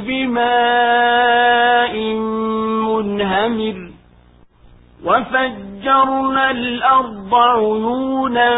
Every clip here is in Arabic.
بماء منهمر وفجرنا الأرض عيونا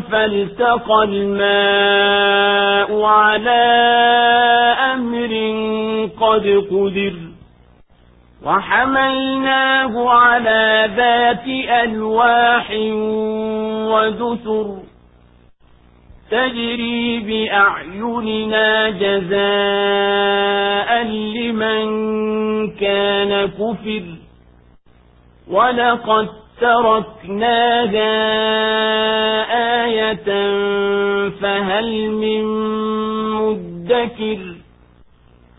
فالتقى الماء على أمر قد قدر وحملناه على ذات ألواح ودسر تجري بأعيننا جزاء لمن كان كفر ولقد تركناها آية فهل من مدكر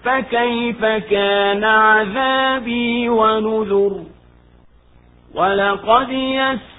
فكيف كان عذابي ونذر ولقد